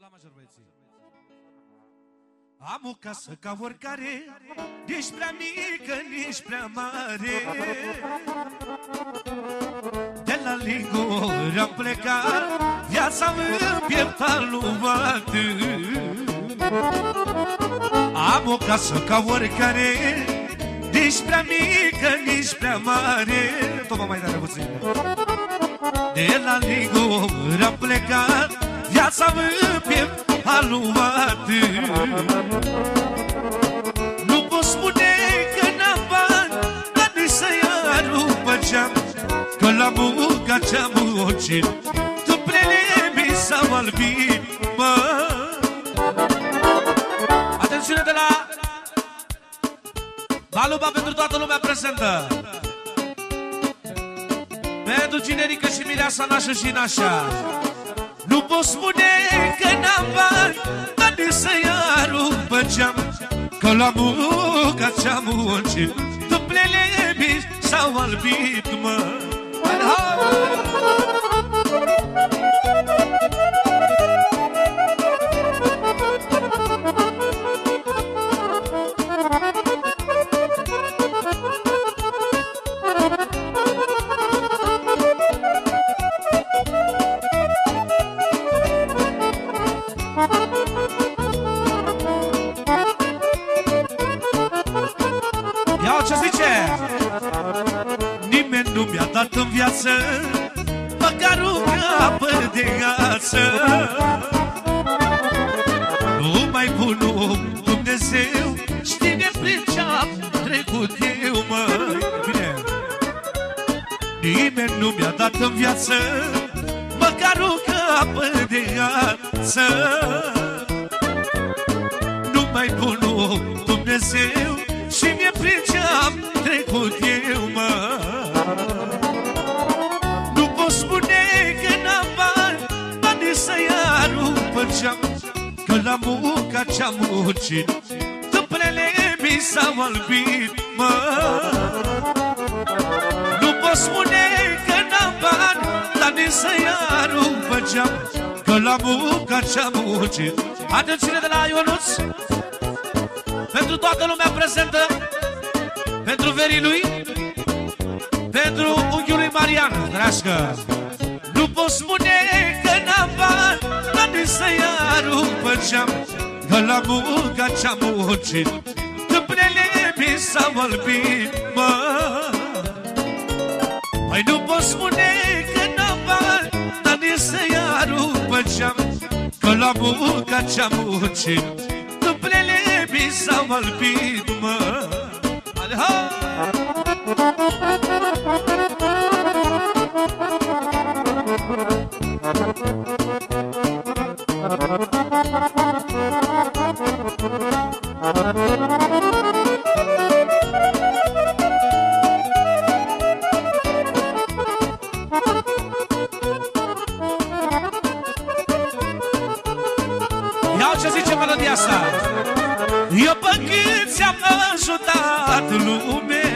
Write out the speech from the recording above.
La major, băieții. Am o casă ca oricare Nici prea mică, nici prea mare. De la Liguri am plecat Viața în piept alumată Am o casă ca oricare Nici prea mică, nici prea mare. Toma mai tare puțin. De la Liguri am plecat Viața în piept aluată Nu pot spune că n-am bani Dar nici să-i arupă geam Că la munca ce-am muncit. Duplele mi s-au albit, mă. Atențiune de la Baluba pentru toată lumea prezentă. Pentru Cinerică și Mireasa Nașă și Nașa nu pot spune că n-am bani Dar de să-i arunc geam. Că la munca ce-am muncit Duplele mici s-au albit, mă Ia ce zice? Nimeni nu mi-a dat în viață Măcar un apă de gață. Nu mai pun om Dumnezeu Știe prin ce-am trecut eu, măi. Bine. Nimeni nu mi-a dat în viață Măcar o capă de gață. Nu mai pun om Dumnezeu Și mi-e prin ce-am trecut eu, mă. Nu pot spune că n-am bani Banii să-i arunc geam Că la munca ce-am muncit Tâmplele mi s-au albit, mă. Nu pot spune că n-am bani Dar nici să-i arunc geam Că la munca ce-am muncit. Atenție de la Ionuț pentru toată lumea prezentă Pentru verii lui Pentru unchiul lui Marian Dragă. Nu pot spune că n-am bani Dar nici să-i arunc pe geam Că la munca ce-am muncit. Tâmplele mi s-au albit, mă. Păi nu pot spune că n-am bani Dar nici să-i arunc pe geam Că la munca ce-am muncit. Tâmplele mi s-au albit, mă Ale, hai! Ia ce zice melodia asta Eu pe cât ți-am ajutat lume